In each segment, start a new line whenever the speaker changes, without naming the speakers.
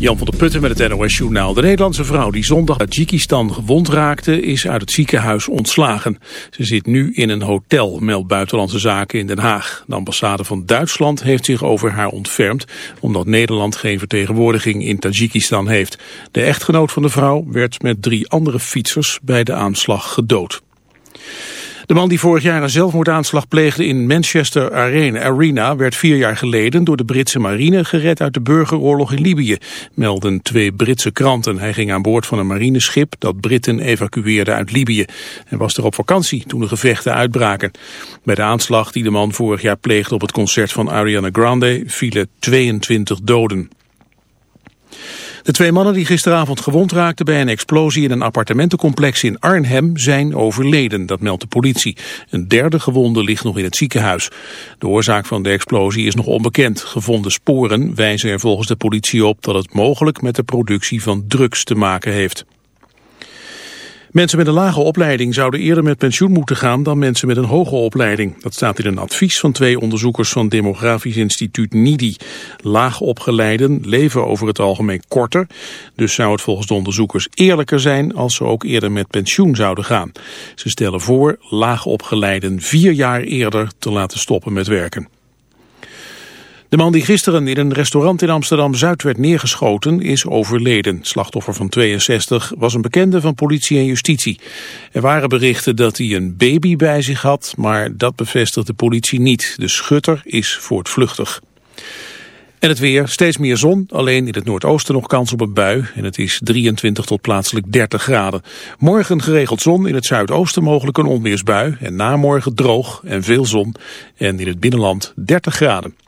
Jan van der Putten met het NOS-journaal. De Nederlandse vrouw die zondag Tajikistan gewond raakte... is uit het ziekenhuis ontslagen. Ze zit nu in een hotel, meldt Buitenlandse Zaken in Den Haag. De ambassade van Duitsland heeft zich over haar ontfermd... omdat Nederland geen vertegenwoordiging in Tajikistan heeft. De echtgenoot van de vrouw werd met drie andere fietsers... bij de aanslag gedood. De man die vorig jaar een zelfmoordaanslag pleegde in Manchester Arena werd vier jaar geleden door de Britse marine gered uit de burgeroorlog in Libië, melden twee Britse kranten. Hij ging aan boord van een marineschip dat Britten evacueerde uit Libië en was er op vakantie toen de gevechten uitbraken. Bij de aanslag die de man vorig jaar pleegde op het concert van Ariana Grande vielen 22 doden. De twee mannen die gisteravond gewond raakten bij een explosie in een appartementencomplex in Arnhem zijn overleden, dat meldt de politie. Een derde gewonde ligt nog in het ziekenhuis. De oorzaak van de explosie is nog onbekend. Gevonden sporen wijzen er volgens de politie op dat het mogelijk met de productie van drugs te maken heeft. Mensen met een lage opleiding zouden eerder met pensioen moeten gaan dan mensen met een hoge opleiding. Dat staat in een advies van twee onderzoekers van Demografisch Instituut NIDI. Laag opgeleiden leven over het algemeen korter. Dus zou het volgens de onderzoekers eerlijker zijn als ze ook eerder met pensioen zouden gaan. Ze stellen voor laag opgeleiden vier jaar eerder te laten stoppen met werken. De man die gisteren in een restaurant in Amsterdam-Zuid werd neergeschoten is overleden. Slachtoffer van 62 was een bekende van politie en justitie. Er waren berichten dat hij een baby bij zich had, maar dat bevestigt de politie niet. De schutter is voortvluchtig. En het weer, steeds meer zon, alleen in het noordoosten nog kans op een bui. En het is 23 tot plaatselijk 30 graden. Morgen geregeld zon, in het zuidoosten mogelijk een onweersbui. En namorgen droog en veel zon. En in het binnenland 30 graden.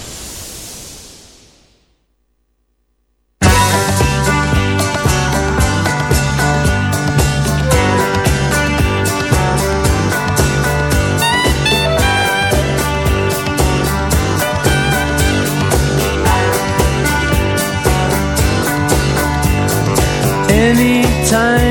time.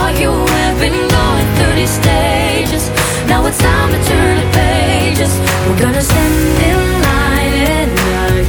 stages. Now it's time to turn the pages. We're gonna stand in line
at night.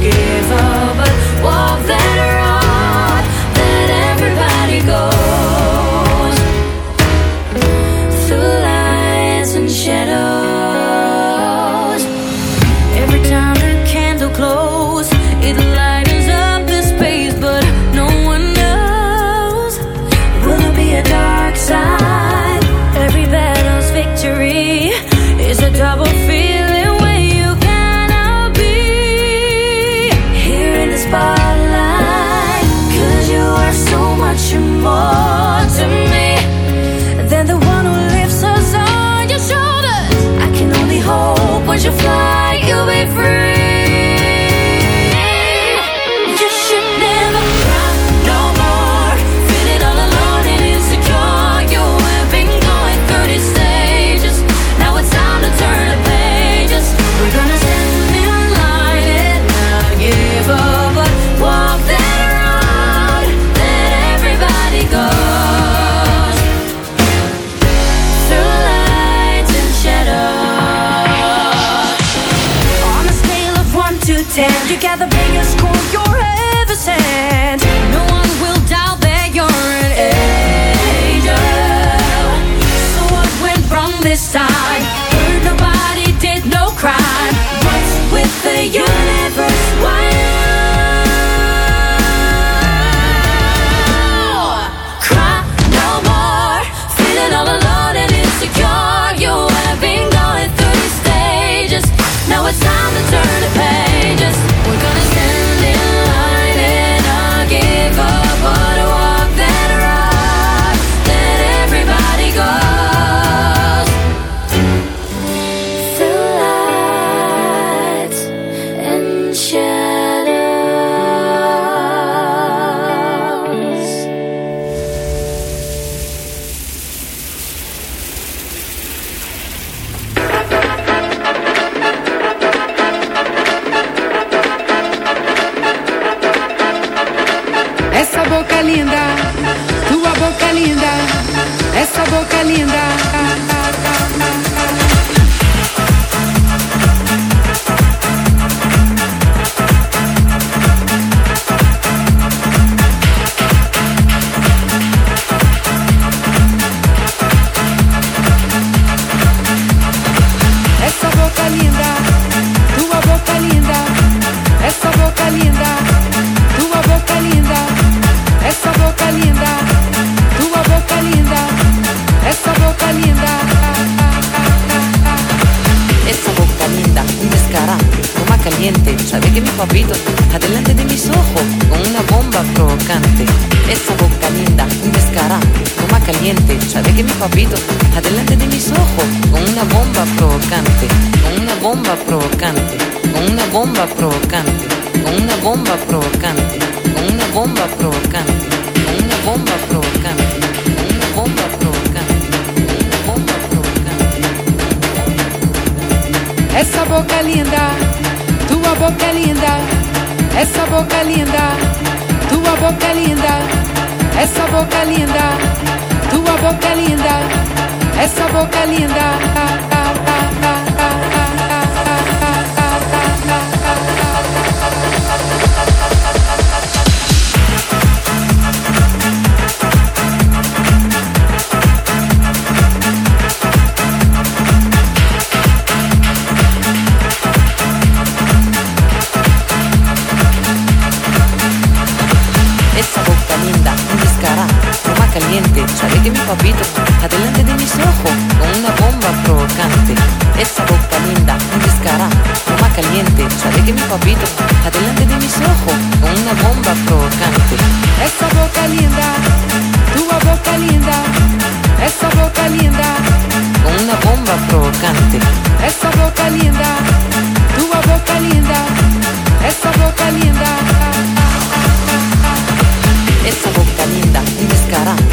Bomba provocante, con una bomba provocante, con una bomba provocante, con una bomba provocante, con una bomba provocante, una bomba provocante.
Essa boca linda, tua boca linda. Essa boca linda, tua boca linda. Essa boca linda, tua boca linda. Essa boca linda.
Caliente, sabe que mi papito está delante de mis ojos con una bomba provocante. Esa boca linda, un descarado, toma caliente, sabe que mi papito está delante de mis ojos con una bomba provocante.
Essa boca linda, tua boca linda. Essa boca linda,
Con una bomba provocante.
essa boca linda, tua boca linda. Essa boca linda.
Esa boca linda, un descarado, toma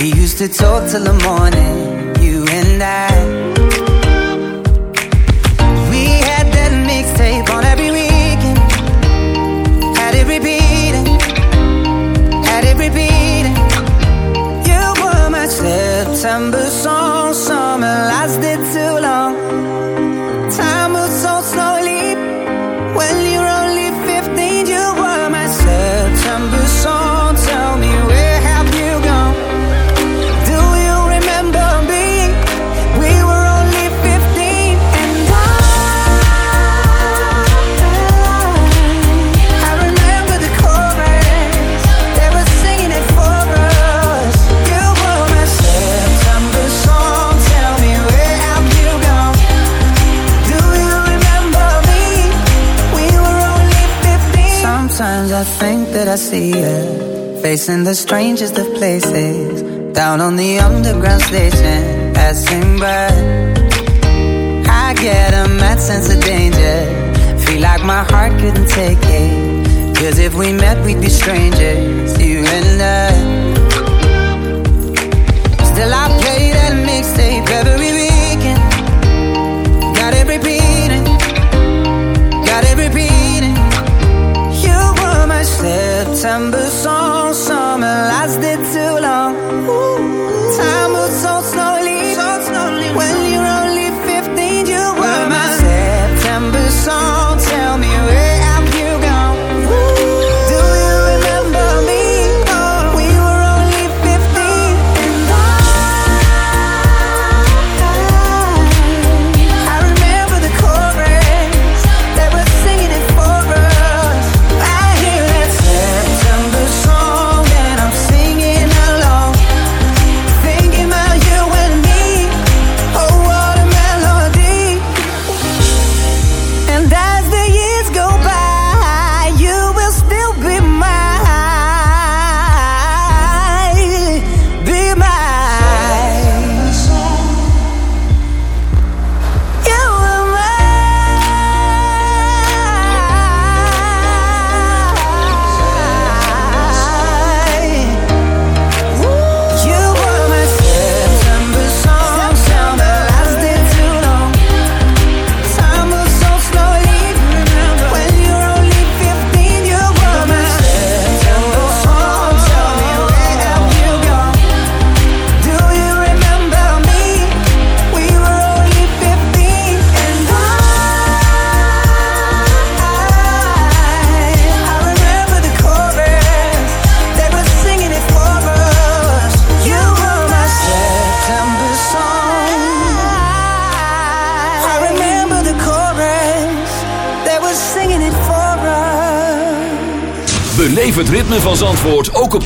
We used to talk till the morning. chasing the strangest of places. Down on the underground station.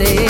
grande.